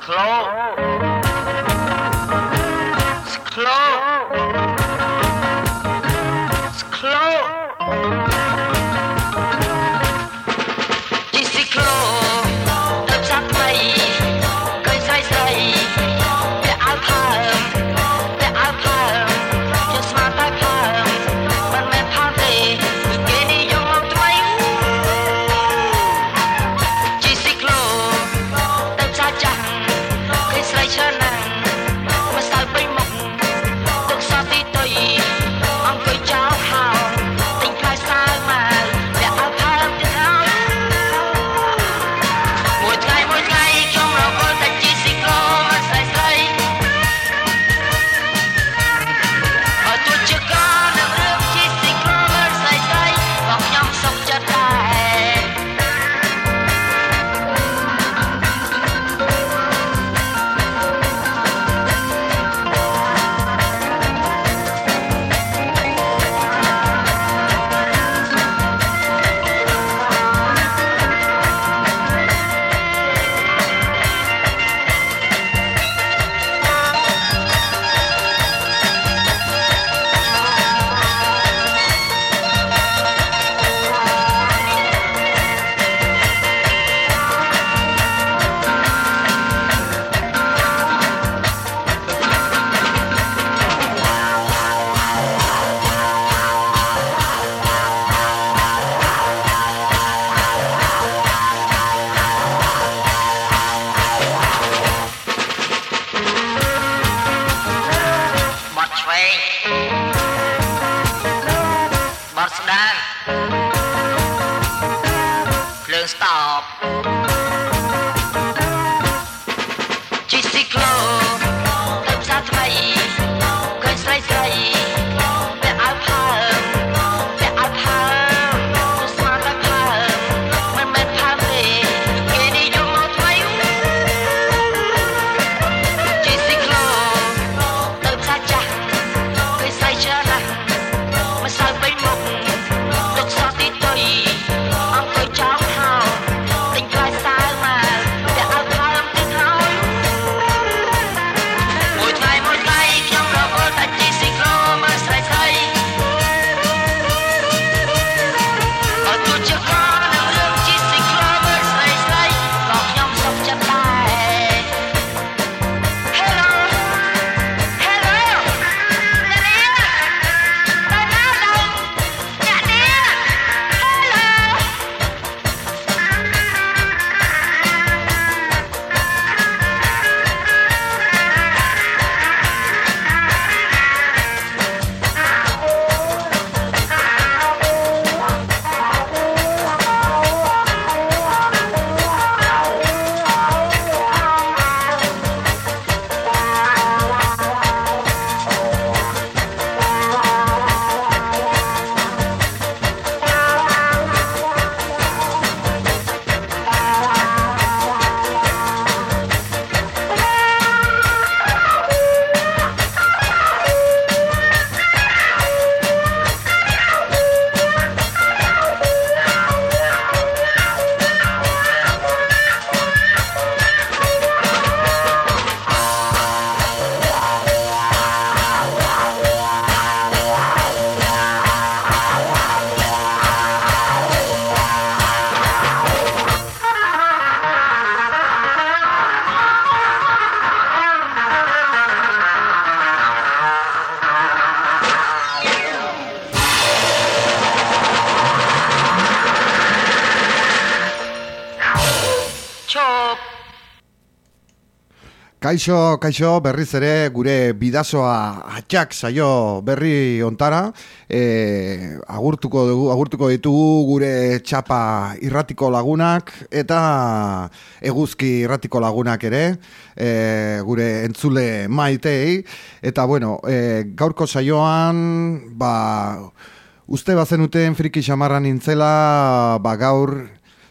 Cloak. đan Kaixo, kaixo, berriz ere gure bidazoa atxak saio berri ontara. E, agurtuko, dugu, agurtuko ditugu gure txapa irratiko lagunak eta eguzki irratiko lagunak ere e, gure entzule maitei. Eta bueno, e, gaurko saioan ba, uste bazenuten friki xamarra nintzela ba, gaur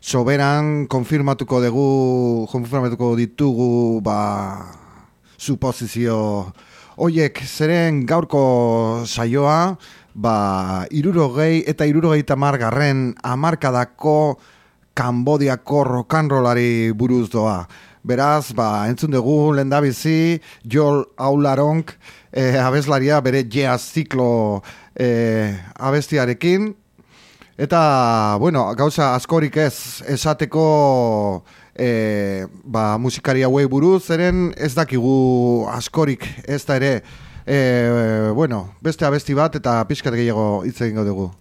soberan konfirmatuko dugu, konfirmatuko ditugu, ba, suposizio oiek zeren gaurko saioa, ba, irurogei eta irurogei tamargarren amarkadako Kambodiako rokanrolari buruz doa. Beraz, ba, entzun dugu lendabizi, Jol Aularonk e, abeslaria bere jazz ziklo e, abestiarekin. Eta, bueno, gauza askorik ez esateko e, ba, musikari hauei buruz, zeren ez dakigu askorik ez da ere, e, bueno, beste abesti bat eta pixkat gehiago hitz egingo dugu.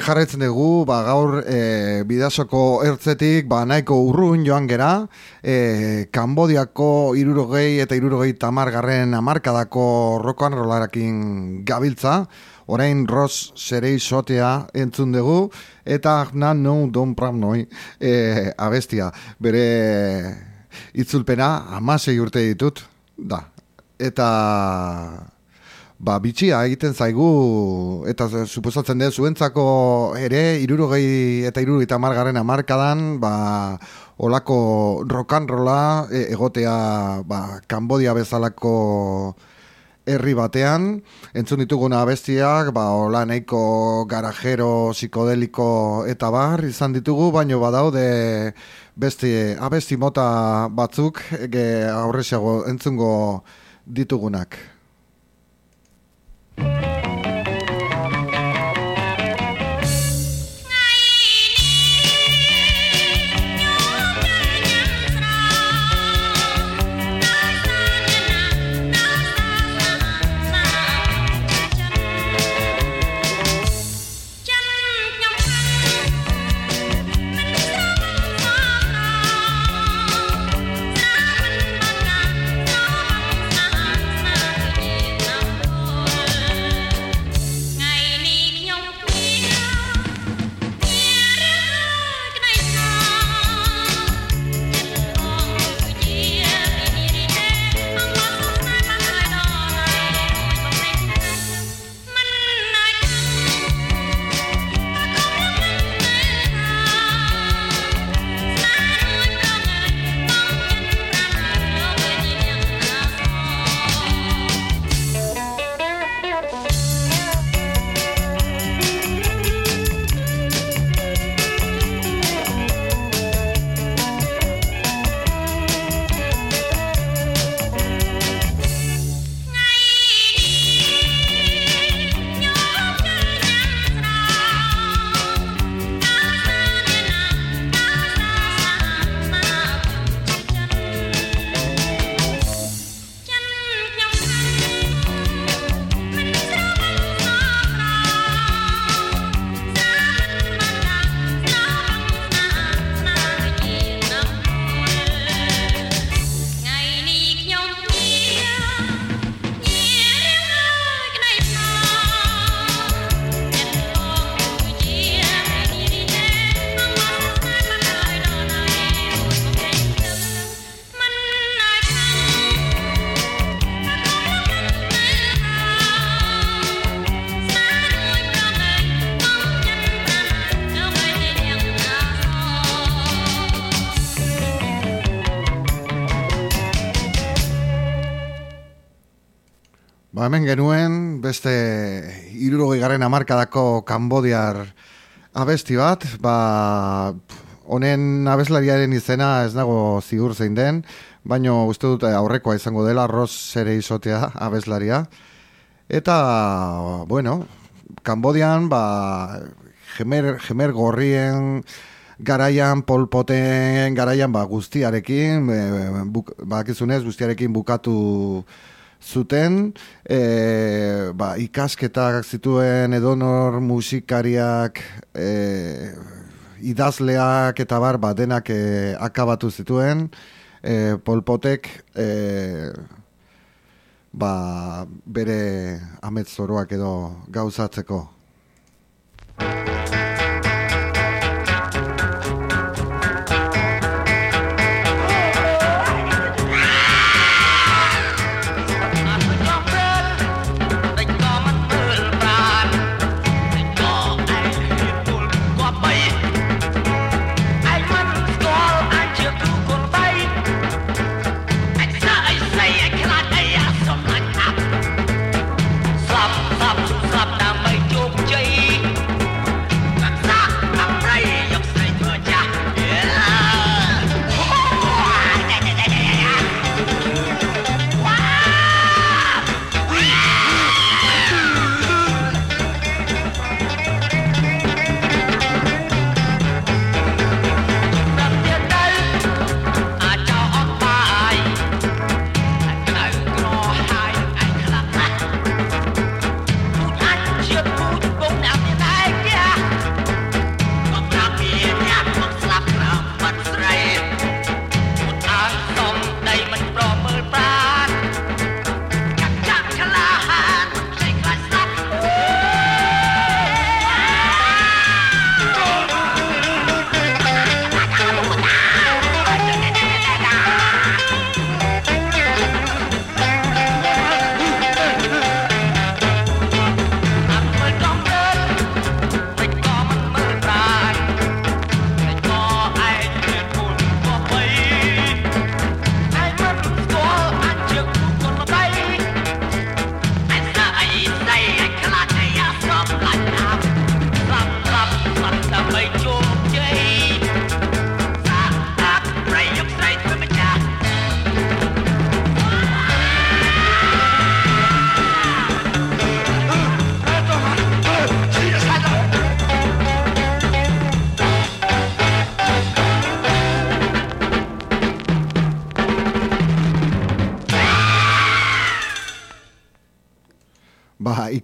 Hemen jarretzen dugu, ba, gaur e, bidasoko ertzetik, ba, nahiko urrun joan gera, e, Kambodiako irurogei eta irurogei tamargarren amarkadako rokoan rolarakin gabiltza, orain Ross Serei sotea entzun dugu, eta nan no don pram noi e, abestia, bere itzulpena amasei urte ditut, da, eta ba, bitxia egiten zaigu, eta suposatzen dut, zuentzako ere, irurogei eta irurogei margarren amarkadan, ba, olako rokanrola e, egotea ba, Kambodia bezalako herri batean, entzun dituguna abestiak, ba, hola nahiko garajero, psikodeliko eta bar, izan ditugu, baino badaude beste abesti mota batzuk, ge aurresiago entzungo ditugunak. Thank you. Ba, hemen genuen, beste irurogei garen amarkadako Kambodiar abesti bat, ba, honen abeslariaren izena ez nago zigur zein den, baino uste dut aurrekoa izango dela, ros ere izotea abeslaria. Eta, bueno, Kambodian, ba, jemer, jemer gorrien garaian, polpoten garaian, ba, guztiarekin, e, buk, ba, guztiarekin bukatu zuten e, ba, ikasketak zituen edonor musikariak e, idazleak eta bar ba, denak e, akabatu zituen. E, polpotek e, ba, bere ametzoroak edo gauzatzeko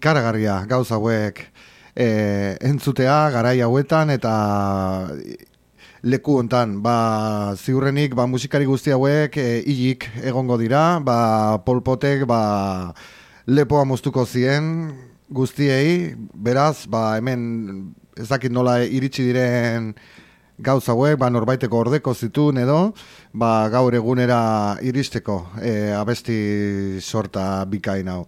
ikaragarria gauz hauek e, entzutea garai hauetan eta leku hontan. Ba ziurrenik ba musikari guzti hauek e, hilik egongo dira. Ba polpotek ba lepoa moztuko zien guztiei. Beraz ba hemen ez dakit nola iritsi diren gauza hauek ba norbaiteko ordeko zituen edo ba gaur egunera iristeko e, abesti sorta bikain hau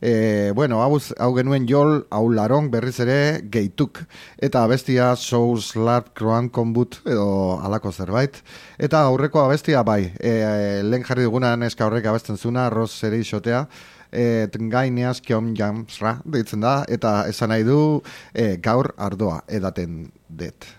E, bueno, hau, hau genuen jol, hau laron berriz ere geituk. Eta abestia Soul Slap Croan Kombut edo alako zerbait. Eta aurreko abestia bai, e, lehen jarri dugunan eska horrek abesten zuna, arroz ere isotea. E, gaineaz kiom jamsra, deitzen da, eta esan nahi du e, gaur ardoa edaten det.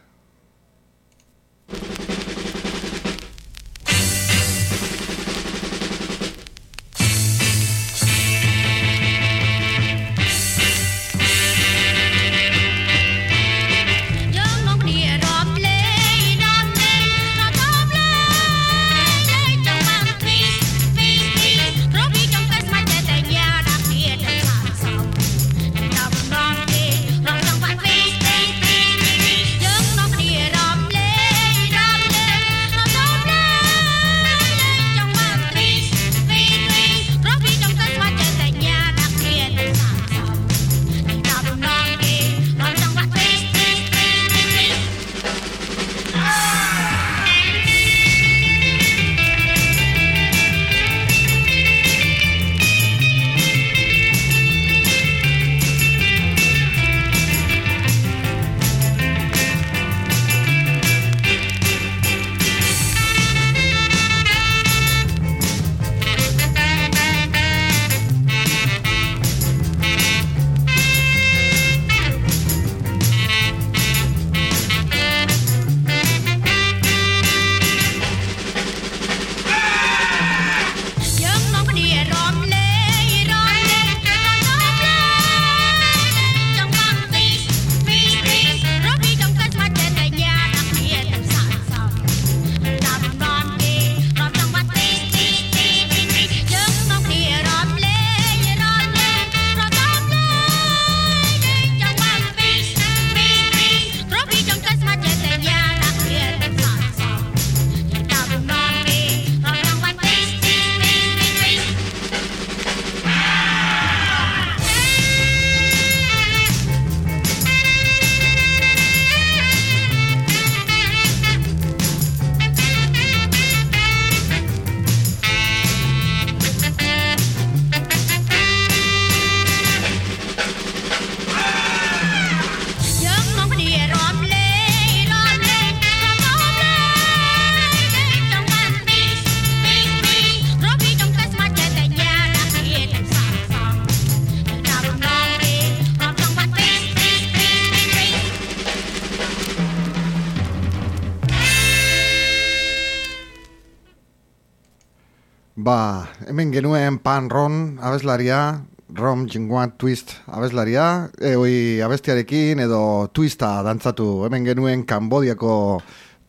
Hemen genuen pan ron abeslaria, rom jinguan twist abeslaria, e, oi abestiarekin edo twista dantzatu, hemen genuen Kambodiako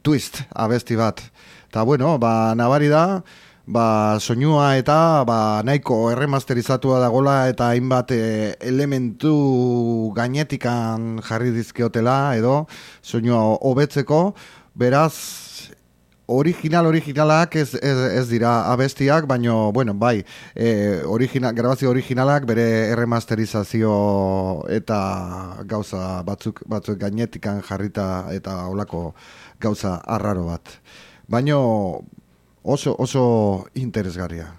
twist abesti bat. Ta bueno, ba, nabari da, ba, soinua eta ba, nahiko erremasterizatu dagola eta hainbat e, elementu gainetikan jarri dizkiotela edo soinua hobetzeko, beraz, original originalak ez, ez, ez dira abestiak, baino, bueno, bai, e, original, grabazio originalak bere erremasterizazio eta gauza batzuk, batzuk gainetikan jarrita eta olako gauza arraro bat. Baino oso, oso interesgarria.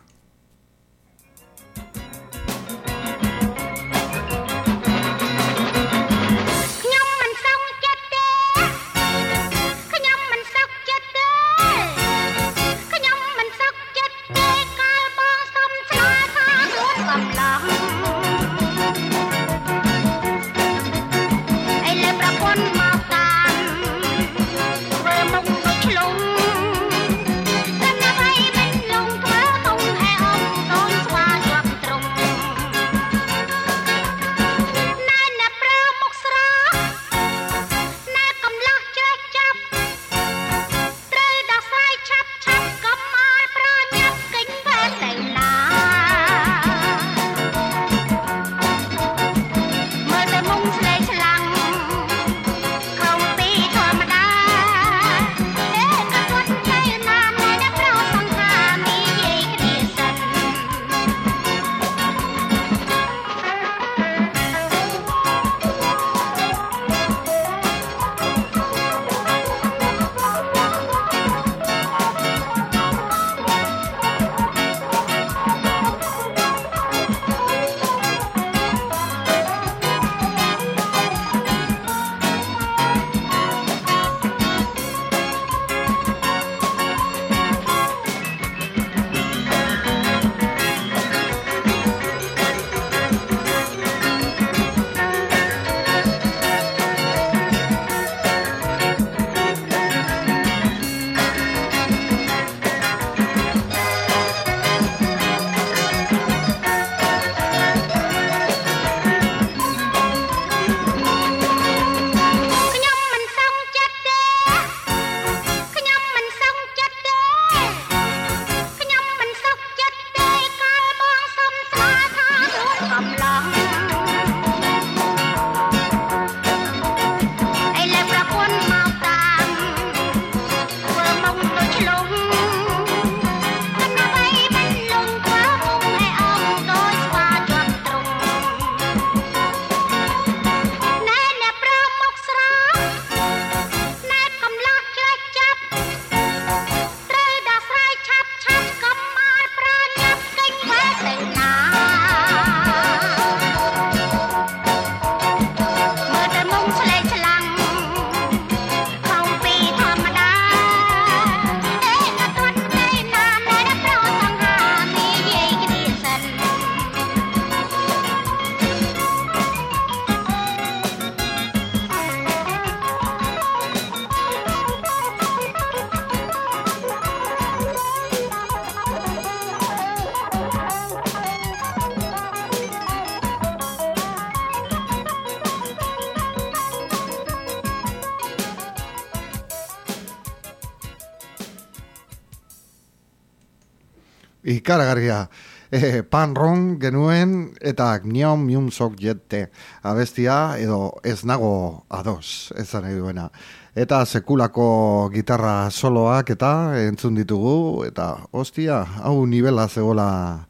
Ikaragarria. E, pan ron genuen eta gnion mium sok jette. Abestia edo ez nago ados ez nahi duena. Eta sekulako gitarra soloak eta entzun ditugu eta hostia hau nivela zegola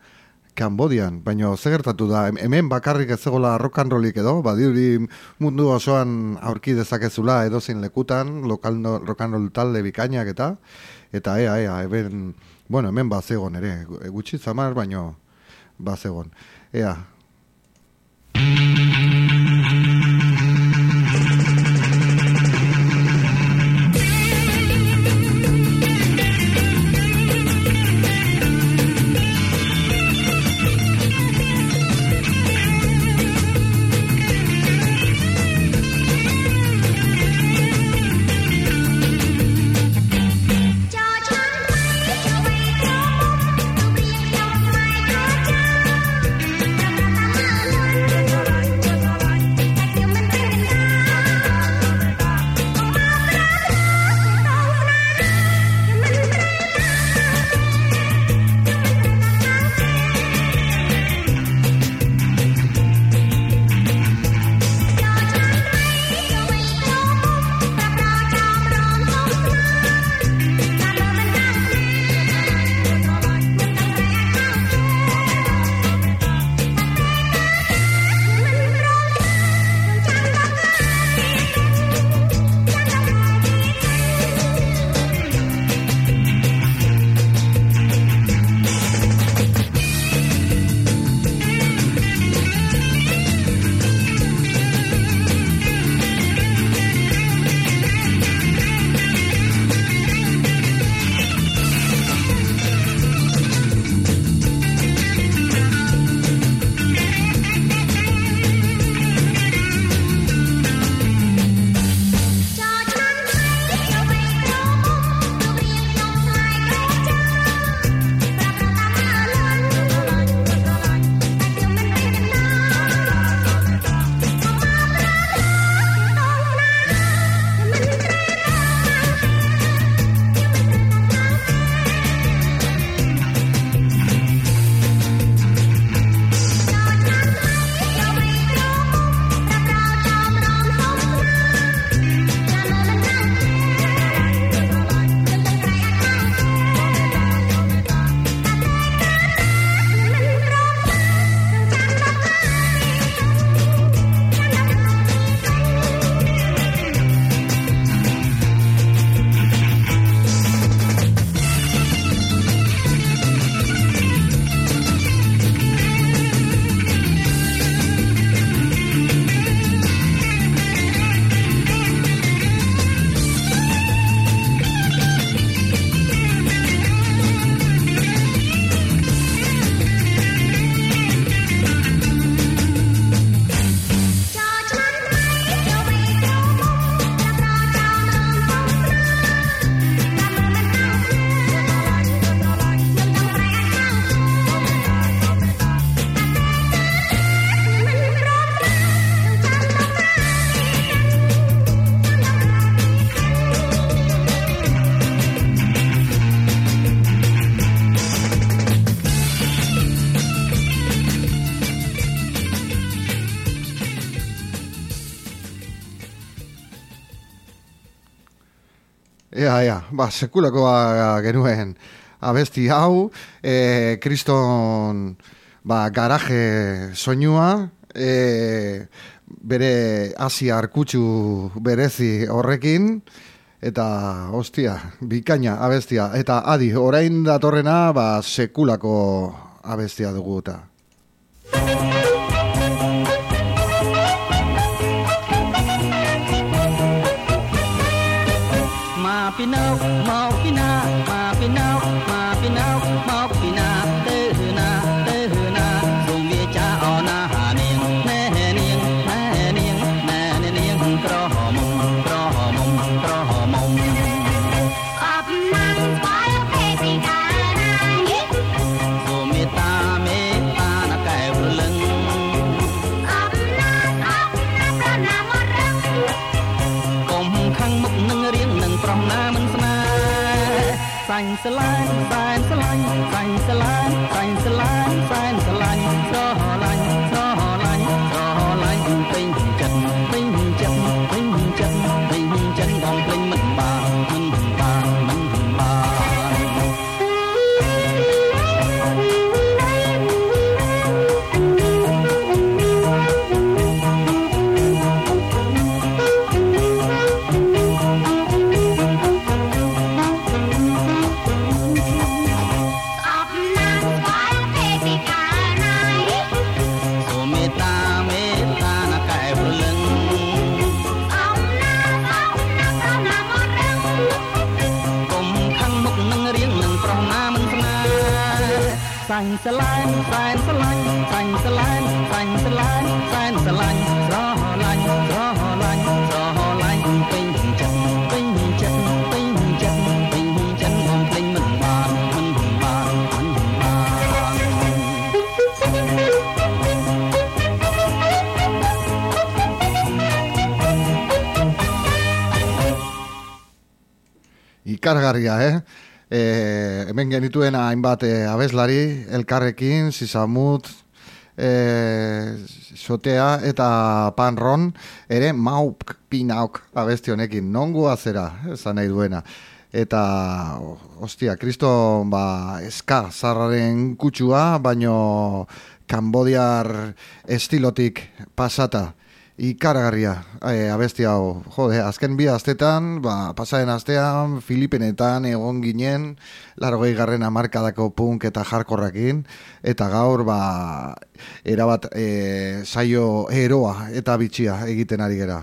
Kambodian, baina zegertatu da, hemen bakarrik ez zegoela rokanrolik edo, badiuri mundu osoan aurki dezakezula edozein lekutan, lokal rokanrol talde bikainak eta, eta ea, ea, eben, Bueno, hemen bazegon ere, gutxi zamar, baino bazegon. Ea, ba, sekulako genuen abesti hau, e, kriston ba, garaje soinua, e, bere hasi arkutsu berezi horrekin, eta hostia, bikaina abestia, eta adi, orain datorrena, ba, sekulako abestia dugu eta. Filipino mau the line. Ikargarria, eh? e, hemen genituen hainbat e, abeslari, elkarrekin, zizamut, e, sotea eta panron, ere mauk pinauk abesti honekin, nongu azera, esan nahi duena. Eta, ostia, kristo, ba, eska, zarraren kutsua, baino, Kambodiar estilotik pasata ikaragarria e, abesti hau. Jode, azken bi astetan, ba, pasaren astean, Filipenetan egon ginen, largoi garren amarkadako punk eta jarkorrakin, eta gaur, ba, erabat e, saio eroa eta bitxia egiten ari gera.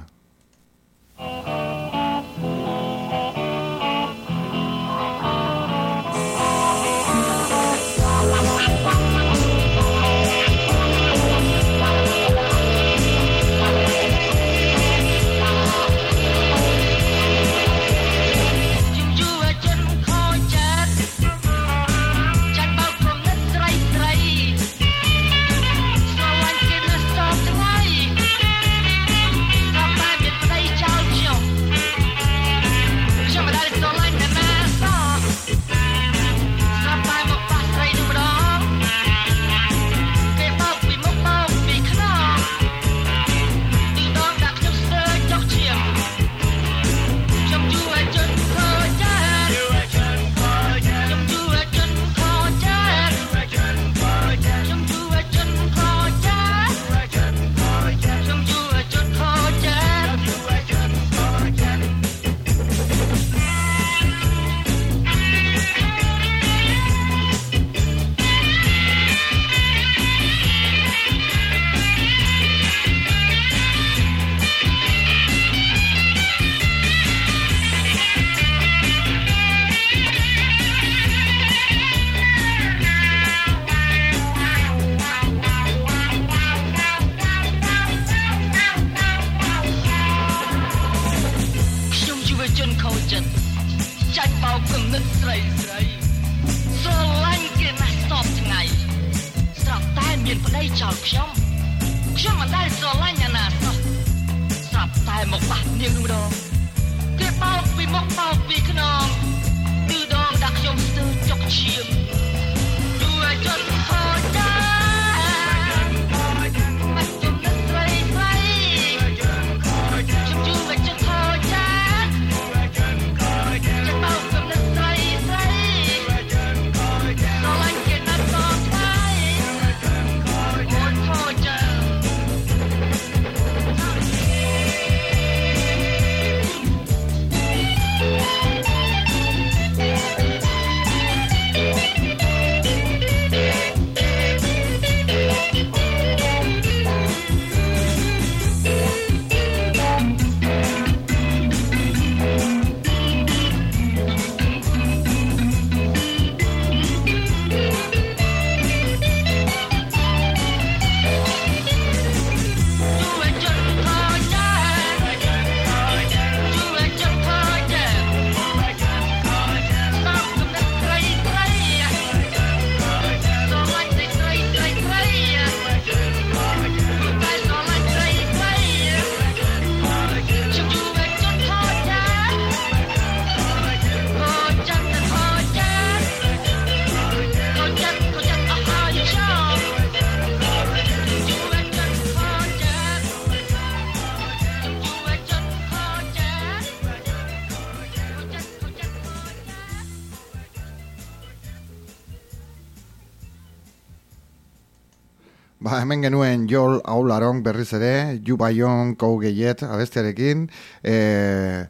Hemen genuen Jol Aularon berriz ere, Jubaion Kou Geiet abestiarekin, e,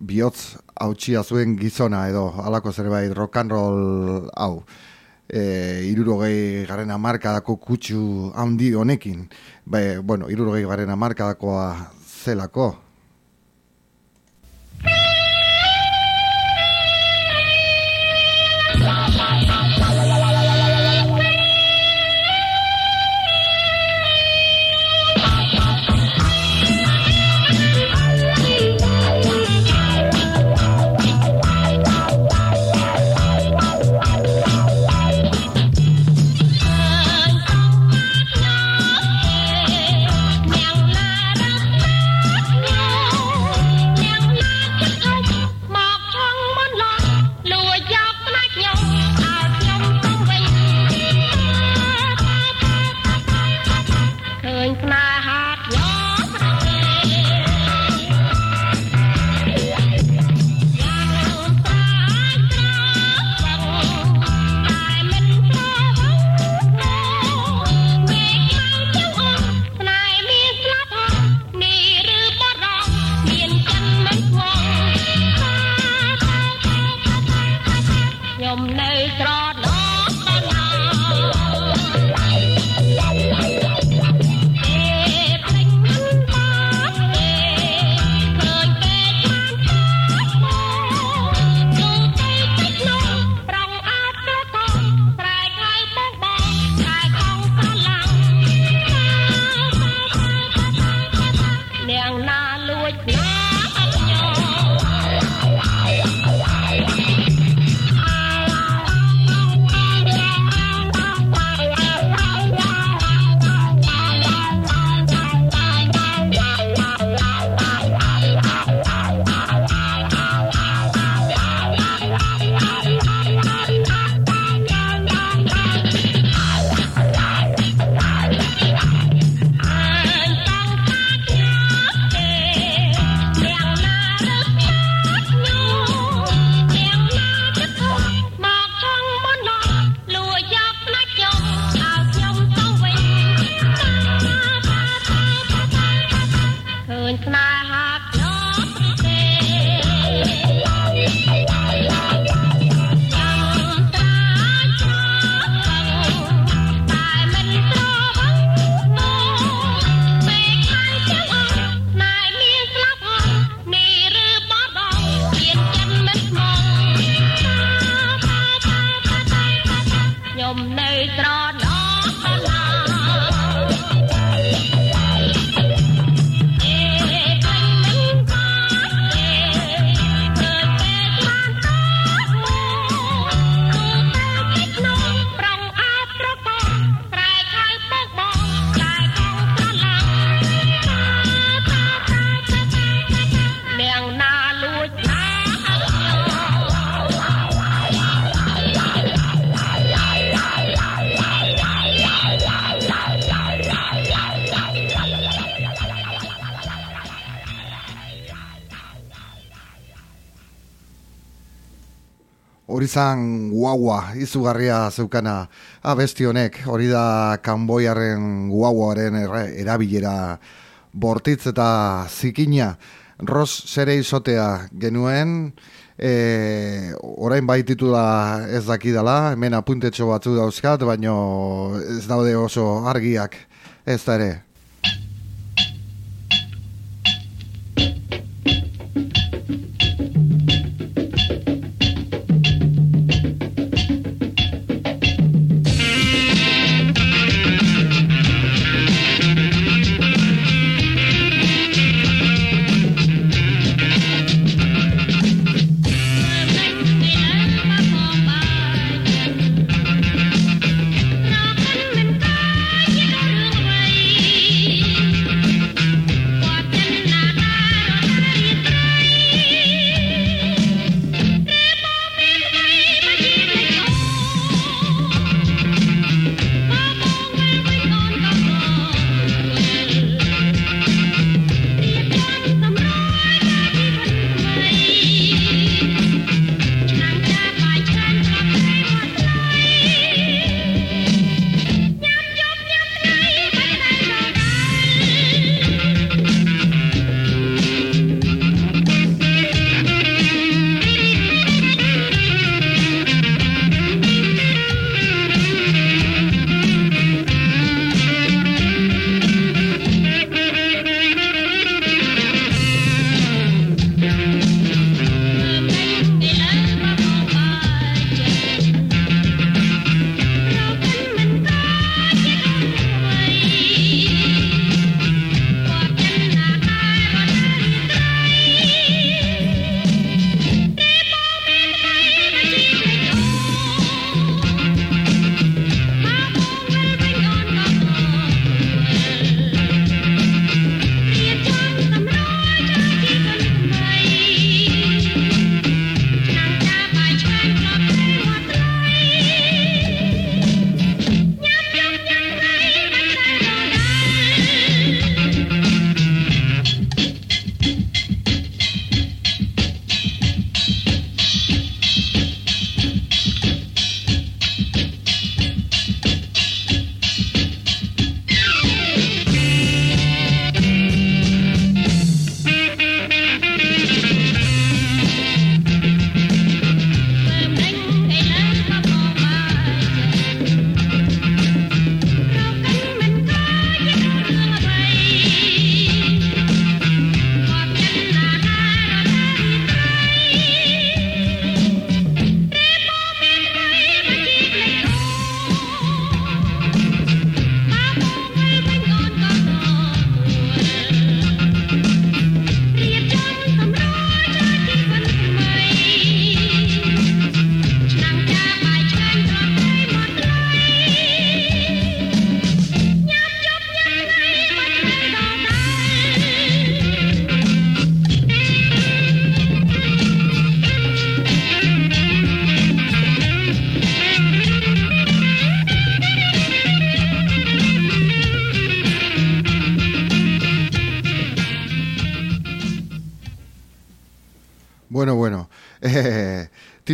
bihotz hautsia zuen gizona edo alako zerbait rock and roll hau. E, irurogei garen amarkadako kutsu handi honekin. Ba, bueno, irurogei garen amarkadakoa zelako. Hori zan guagua, izugarria zeukana abesti honek, hori da kanboiaren guaguaren erabilera bortitz eta zikina, ros zere izotea genuen, e, orain baititula ez dakidala, hemen apuntetxo batzu dauzkat, baino ez daude oso argiak, ez da ere.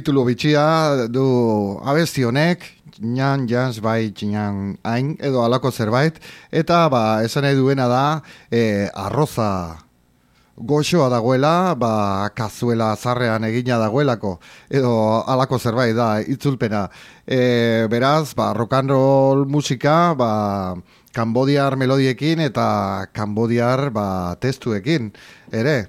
Titulu bitxia du abesti honek, Nyan jans bai txinan hain edo alako zerbait, eta ba, esan nahi duena da eh, arroza goxoa dagoela, ba, kazuela zarrean egina dagoelako, edo alako zerbait da, itzulpena. E, beraz, ba, rock and roll musika, ba, kanbodiar melodiekin eta kanbodiar ba, testuekin, ere.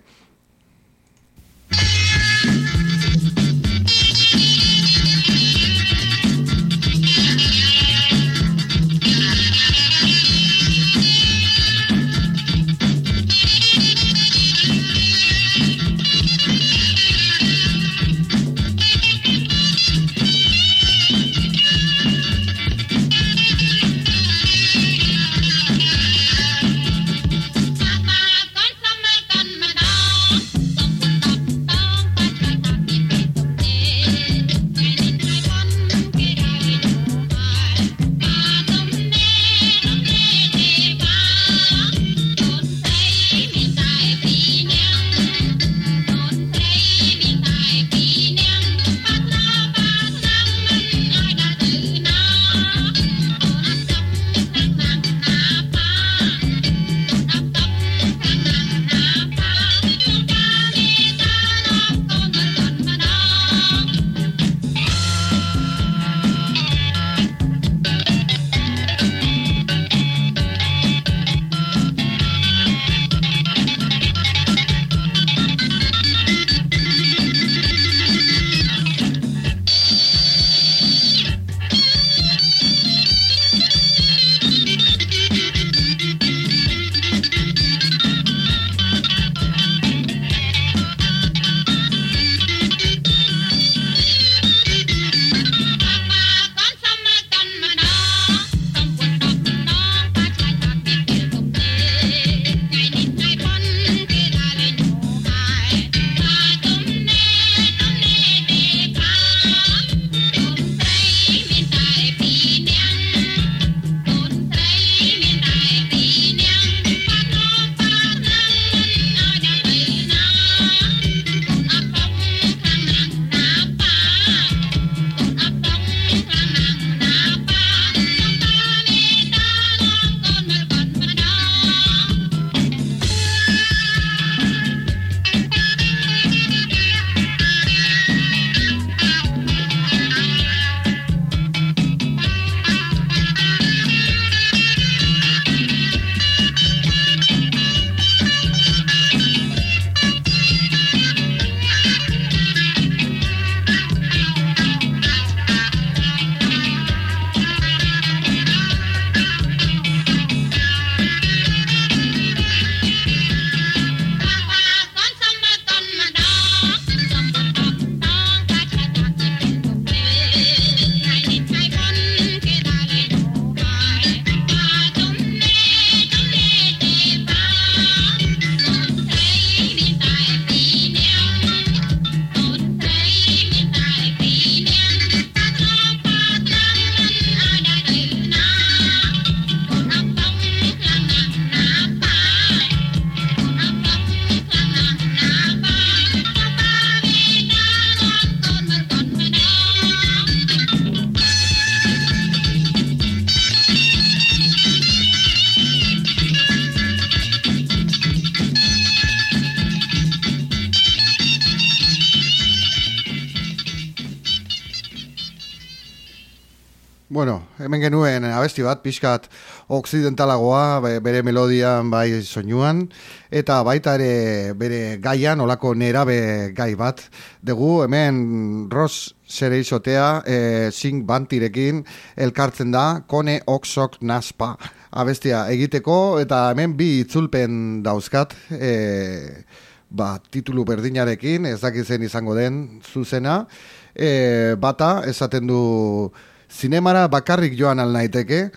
Abesti bat, pixkat oksidentalagoa, be- bere melodian bai soinuan, eta baita ere bere gaian, olako nerabe gai bat, dugu. Hemen Ross zere izotea, e, sing bantirekin, elkartzen da, kone oksok naspa abestia egiteko, eta hemen bi itzulpen dauzkat, e, ba, titulu berdinarekin, ez dakizen izango den zuzena, e, bata, esaten du, zinemara bakarrik joan al naiteke,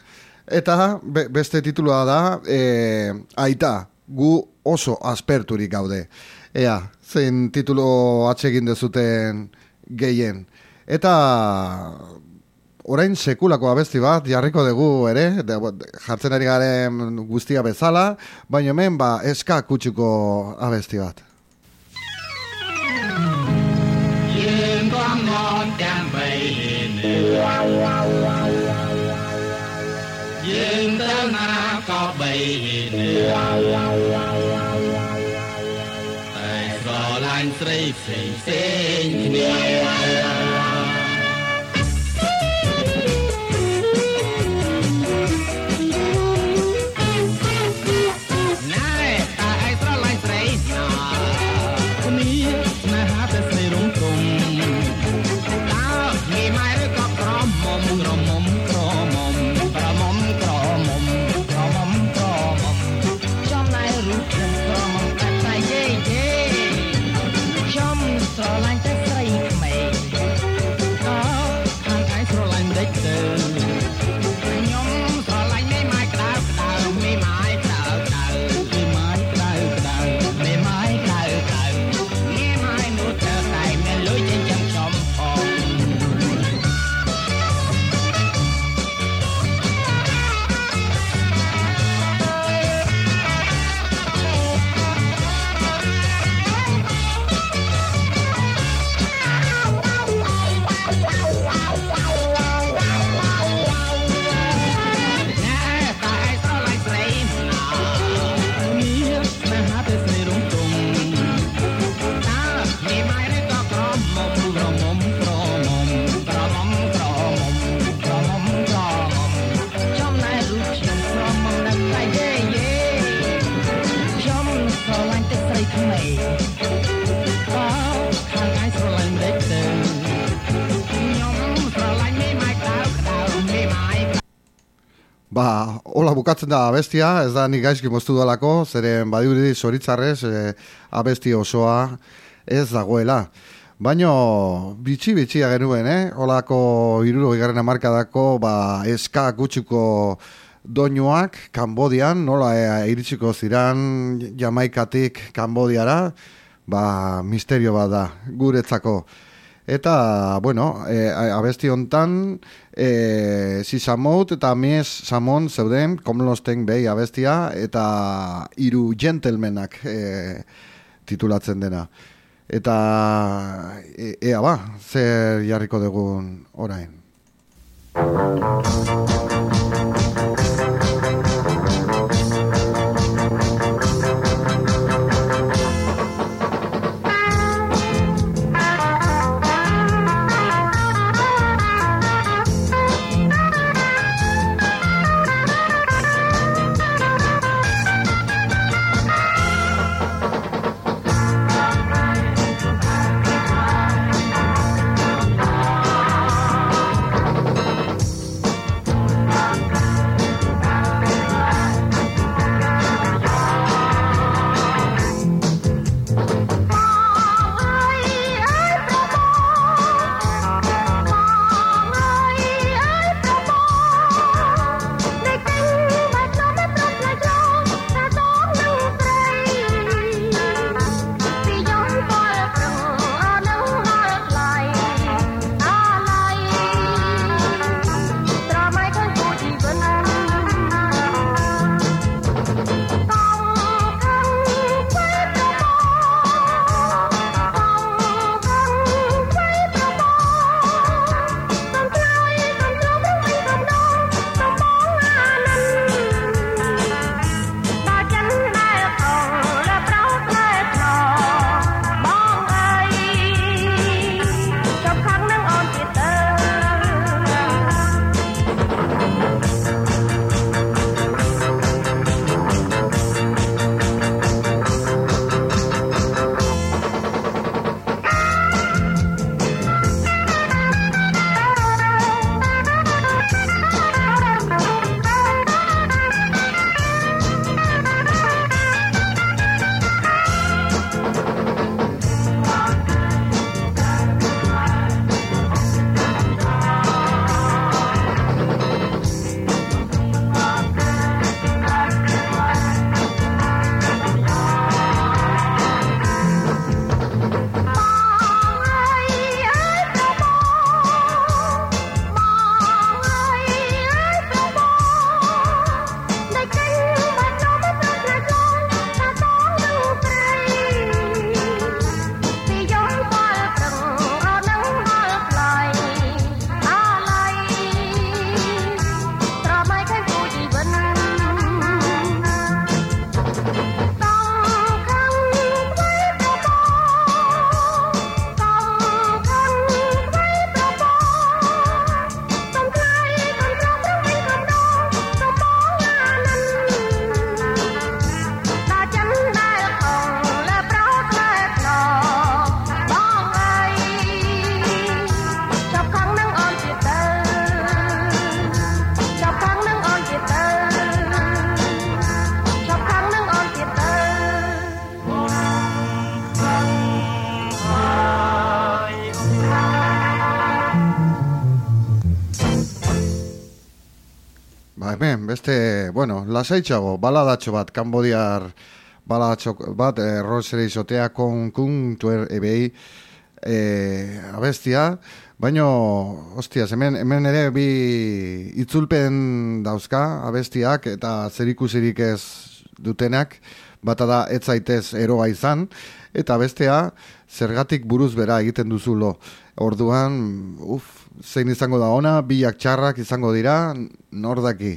eta be- beste titulua da, e, aita, gu oso asperturik gaude. Ea, zein titulu atsegin dezuten gehien. Eta orain sekulako abesti bat jarriko dugu ere, de, jartzen ari garen guztia bezala, baina hemen ba eska kutsuko abesti bat. យើងទៅណាក៏បីវានៅតែស្រឡាញ់ស្រីផ្សេងផ្សេងគ្នា bukatzen da abestia, ez da nik gaizki moztu dalako, zeren badiuri zoritzarrez e, abesti osoa ez dagoela. Baino, bitxi bitxia genuen, eh? Olako iruro igarren amarkadako, ba, eska gutxiko doinoak, Kambodian, nola e, iritsiko ziran, Jamaikatik Kambodiara, ba, misterio bat da, guretzako eta, bueno, e, abesti hontan eh, e, si samout eta mies samon zeuden, komlosten behi abestia, eta hiru gentelmenak e, eh, titulatzen dena. Eta, e, ea ba, zer jarriko dugun orain. Lasaitxago, baladatxo bat, kanbodiar baladatxo bat, e, rosere izotea kon tuer ebei e, abestia, baino, ostia, hemen, hemen ere bi itzulpen dauzka abestiak eta zerikusirik ez dutenak, bata da ez zaitez eroa izan, eta bestea zergatik buruz bera egiten duzulo. Orduan, uf, zein izango da ona, bilak txarrak izango dira, nordaki.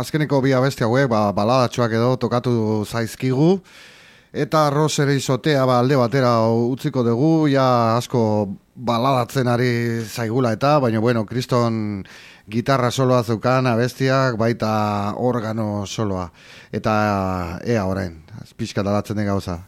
Azkeneko bi abesti hauek, ba, baladatxoak edo tokatu zaizkigu, eta arroz ere izotea ba, alde batera utziko dugu, ja asko baladatzen ari zaigula eta, baina bueno, kriston gitarra soloa zeukan abestiak, baita organo soloa. Eta ea orain, pixka dalatzen den gauza.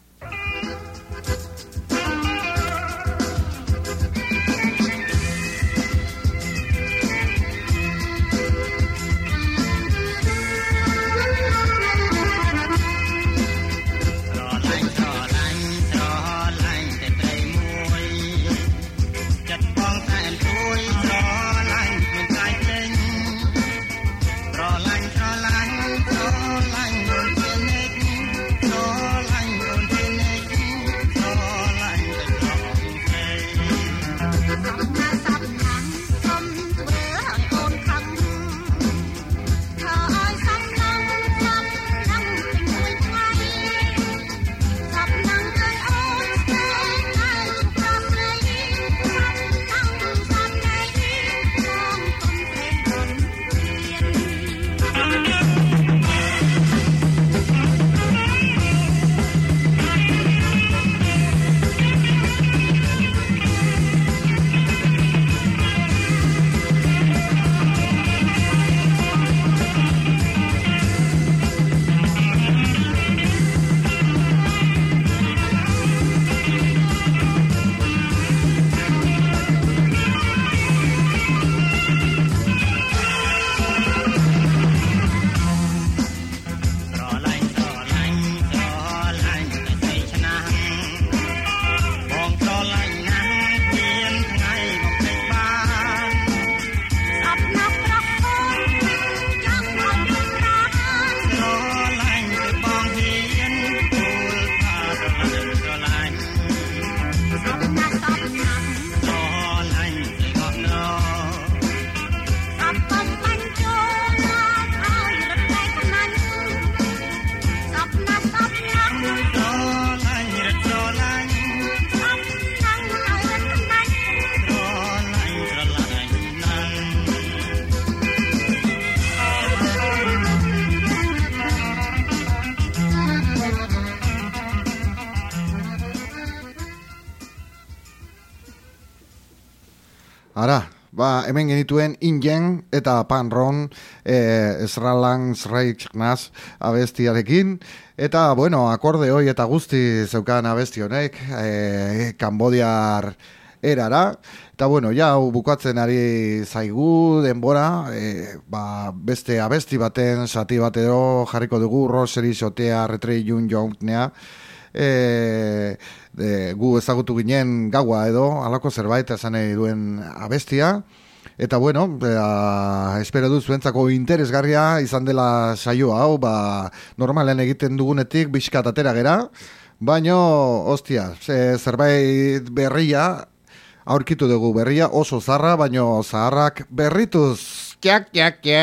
Hemen genituen ingen eta panron esralang zraiknaz abestiarekin. Eta, bueno, akorde hoi eta guzti zeukan abesti honek, e, Kambodiar erara. Eta, bueno, ja, bukatzen ari zaigu denbora, e, ba, beste abesti baten, sati bat edo jarriko dugu, roseri sotea, retrei jun jaunknea, e, de, gu ezagutu ginen gaua edo, alako zerbait esan duen abestia, Eta bueno, e, espero du zuentzako interesgarria izan dela saio hau, ba, normalen egiten dugunetik bizkat atera gera, baino, ostia, ze, zerbait berria, aurkitu dugu berria, oso zarra, baino zaharrak berrituz. Kiak, kiak, kiak.